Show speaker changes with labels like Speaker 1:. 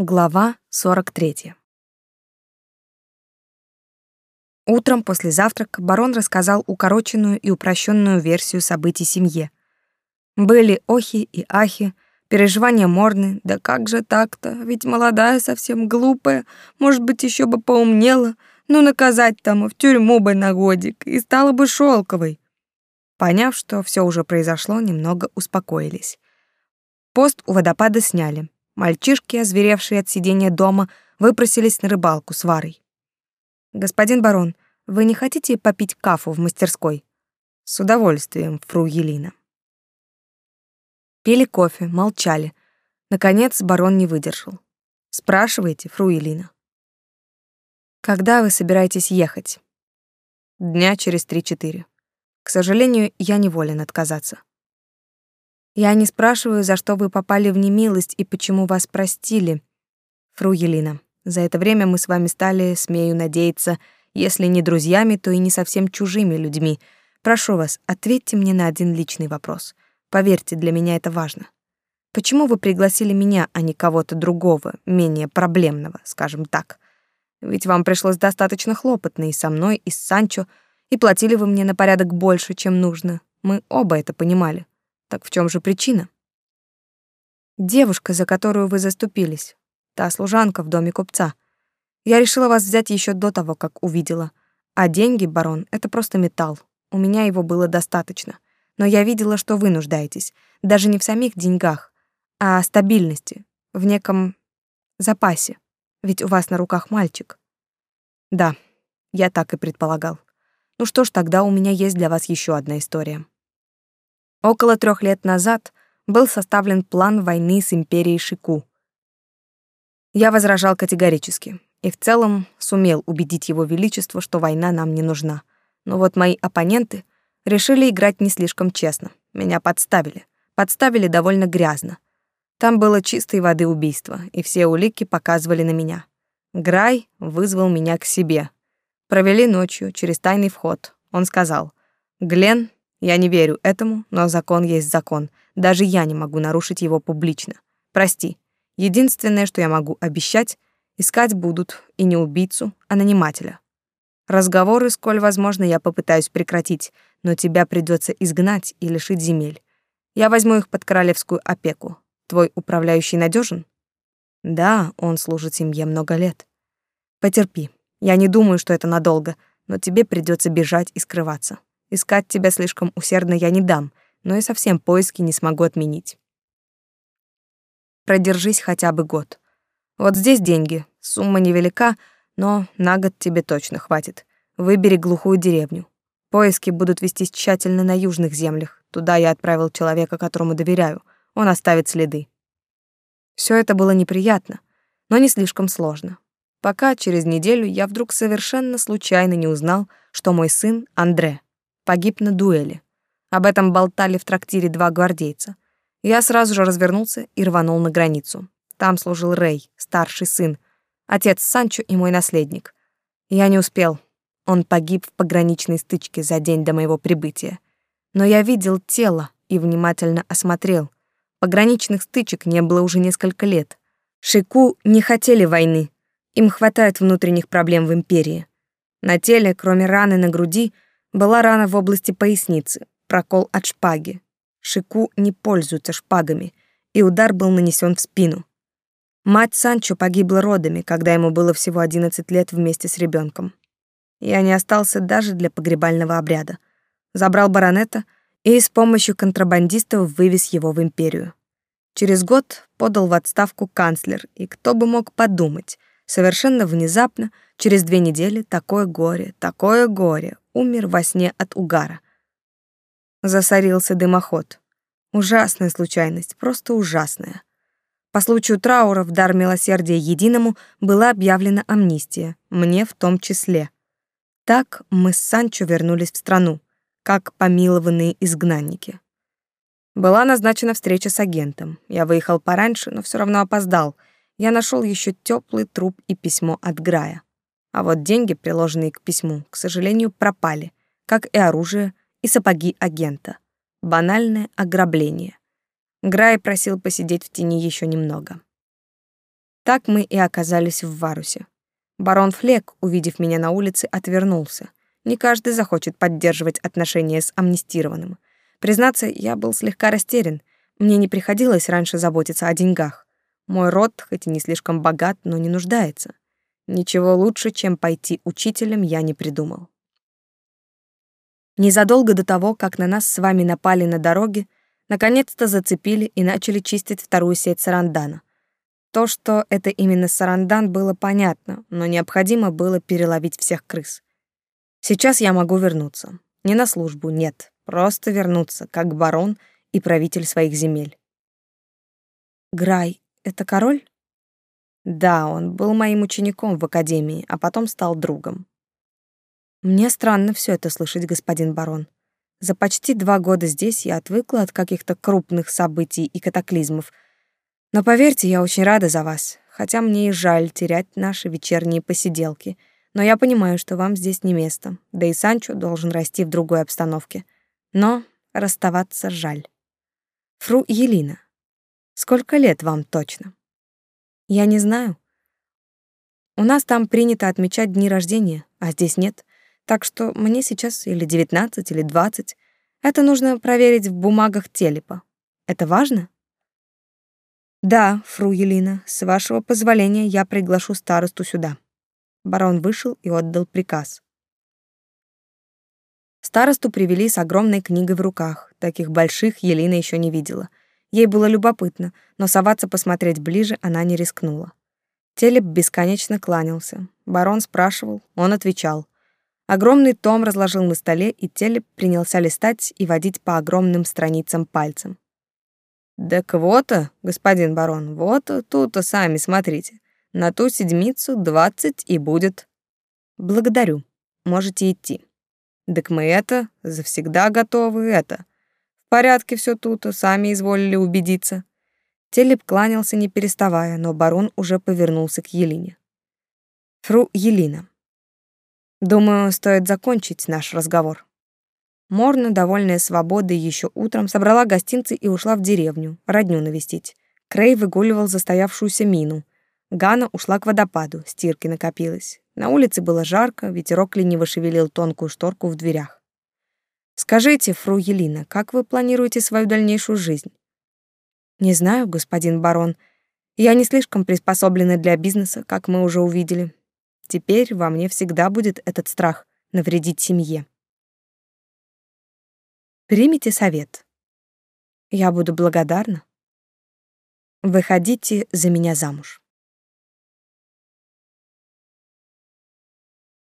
Speaker 1: Глава 43. Утром после завтрака барон рассказал укороченную и упрощенную версию событий семье. Были охи и ахи, переживания Морны, да как же так-то, ведь молодая совсем глупая, может быть, еще бы поумнела, ну наказать там в тюрьму бы на годик и стала бы шелковой. Поняв, что все уже произошло, немного успокоились. Пост у водопада сняли. Мальчишки, озверевшие от сидения дома, выпросились на рыбалку с Варой. «Господин барон, вы не хотите попить кафу в мастерской?» «С удовольствием, фру Елина». Пили кофе, молчали. Наконец барон не выдержал. «Спрашивайте, фру Елина». «Когда вы собираетесь ехать?» «Дня через три-четыре. К сожалению, я не волен отказаться». Я не спрашиваю, за что вы попали в немилость и почему вас простили, фру Елина. За это время мы с вами стали, смею надеяться, если не друзьями, то и не совсем чужими людьми. Прошу вас, ответьте мне на один личный вопрос. Поверьте, для меня это важно. Почему вы пригласили меня, а не кого-то другого, менее проблемного, скажем так? Ведь вам пришлось достаточно хлопотно и со мной, и с Санчо, и платили вы мне на порядок больше, чем нужно. Мы оба это понимали. Так в чем же причина? Девушка, за которую вы заступились, та служанка в доме купца. Я решила вас взять еще до того, как увидела. А деньги, барон, это просто металл. У меня его было достаточно. Но я видела, что вы нуждаетесь. Даже не в самих деньгах, а стабильности, в неком запасе. Ведь у вас на руках мальчик. Да, я так и предполагал. Ну что ж, тогда у меня есть для вас еще одна история. Около трех лет назад был составлен план войны с империей Шику. Я возражал категорически и в целом сумел убедить его величество, что война нам не нужна. Но вот мои оппоненты решили играть не слишком честно. Меня подставили. Подставили довольно грязно. Там было чистой воды убийство, и все улики показывали на меня. Грай вызвал меня к себе. Провели ночью через тайный вход. Он сказал, «Глен, я не верю этому, но закон есть закон. Даже я не могу нарушить его публично. Прости. Единственное, что я могу обещать, искать будут и не убийцу, а нанимателя. Разговоры, сколь возможно, я попытаюсь прекратить, но тебя придется изгнать и лишить земель. Я возьму их под королевскую опеку. Твой управляющий надежен? Да, он служит семье много лет. Потерпи. Я не думаю, что это надолго, но тебе придется бежать и скрываться. Искать тебя слишком усердно я не дам, но и совсем поиски не смогу отменить. Продержись хотя бы год. Вот здесь деньги. Сумма невелика, но на год тебе точно хватит. Выбери глухую деревню. Поиски будут вестись тщательно на южных землях. Туда я отправил человека, которому доверяю. Он оставит следы. Все это было неприятно, но не слишком сложно. Пока через неделю я вдруг совершенно случайно не узнал, что мой сын Андре погиб на дуэли. Об этом болтали в трактире два гвардейца. Я сразу же развернулся и рванул на границу. Там служил Рэй, старший сын, отец Санчо и мой наследник. Я не успел. Он погиб в пограничной стычке за день до моего прибытия. Но я видел тело и внимательно осмотрел. Пограничных стычек не было уже несколько лет. Шику не хотели войны. Им хватает внутренних проблем в империи. На теле, кроме раны на груди, была рана в области поясницы, прокол от шпаги. Шику не пользуются шпагами, и удар был нанесен в спину. Мать Санчо погибла родами, когда ему было всего 11 лет вместе с ребенком. Я не остался даже для погребального обряда. Забрал баронета и с помощью контрабандистов вывез его в империю. Через год подал в отставку канцлер, и кто бы мог подумать, совершенно внезапно, через две недели, такое горе, такое горе, умер во сне от угара. Засорился дымоход. Ужасная случайность, просто ужасная. По случаю траура в дар милосердия единому была объявлена амнистия, мне в том числе. Так мы с Санчо вернулись в страну, как помилованные изгнанники. Была назначена встреча с агентом. Я выехал пораньше, но все равно опоздал. Я нашел еще теплый труп и письмо от Грая. А вот деньги, приложенные к письму, к сожалению, пропали, как и оружие и сапоги агента. Банальное ограбление. Грай просил посидеть в тени еще немного. Так мы и оказались в Варусе. Барон Флек, увидев меня на улице, отвернулся. Не каждый захочет поддерживать отношения с амнистированным. Признаться, я был слегка растерян. Мне не приходилось раньше заботиться о деньгах. Мой род, хоть и не слишком богат, но не нуждается. Ничего лучше, чем пойти учителем, я не придумал. Незадолго до того, как на нас с вами напали на дороге, наконец-то зацепили и начали чистить вторую сеть сарандана. То, что это именно сарандан, было понятно, но необходимо было переловить всех крыс. Сейчас я могу вернуться. Не на службу, нет, просто вернуться, как барон и правитель своих земель. Грай — это король? Да, он был моим учеником в академии, а потом стал другом. Мне странно все это слышать, господин барон. За почти два года здесь я отвыкла от каких-то крупных событий и катаклизмов. Но поверьте, я очень рада за вас, хотя мне и жаль терять наши вечерние посиделки. Но я понимаю, что вам здесь не место, да и Санчо должен расти в другой обстановке. Но расставаться жаль. Фру Елина, сколько лет вам точно? Я не знаю. У нас там принято отмечать дни рождения, а здесь нет. Так что мне сейчас или 19, или 20. Это нужно проверить в бумагах телепа. Это важно? Да, фру Елина, с вашего позволения я приглашу старосту сюда. Барон вышел и отдал приказ. Старосту привели с огромной книгой в руках. Таких больших Елена еще не видела. Ей было любопытно, но соваться посмотреть ближе она не рискнула. Телеп бесконечно кланялся. Барон спрашивал, он отвечал. Огромный том разложил на столе, и Телеп принялся листать и водить по огромным страницам пальцем. «Да квота, господин барон, вот тут-то сами смотрите. На ту седмицу двадцать и будет». «Благодарю. Можете идти». «Так мы это, завсегда готовы это. В порядке все тут, сами изволили убедиться». Телеп кланялся, не переставая, но барон уже повернулся к Елине. «Фру Елина, Думаю, стоит закончить наш разговор. Морна, довольная свободой, еще утром собрала гостинцы и ушла в деревню, родню навестить. Крей выгуливал застоявшуюся мину. Гана ушла к водопаду, стирки накопилось. На улице было жарко, ветерок лениво шевелил тонкую шторку в дверях. «Скажите, фру Елина, как вы планируете свою дальнейшую жизнь?» «Не знаю, господин барон. Я не слишком приспособлена для бизнеса, как мы уже увидели. Теперь во мне всегда будет этот страх навредить семье. Примите совет. Я буду благодарна. Выходите за меня замуж.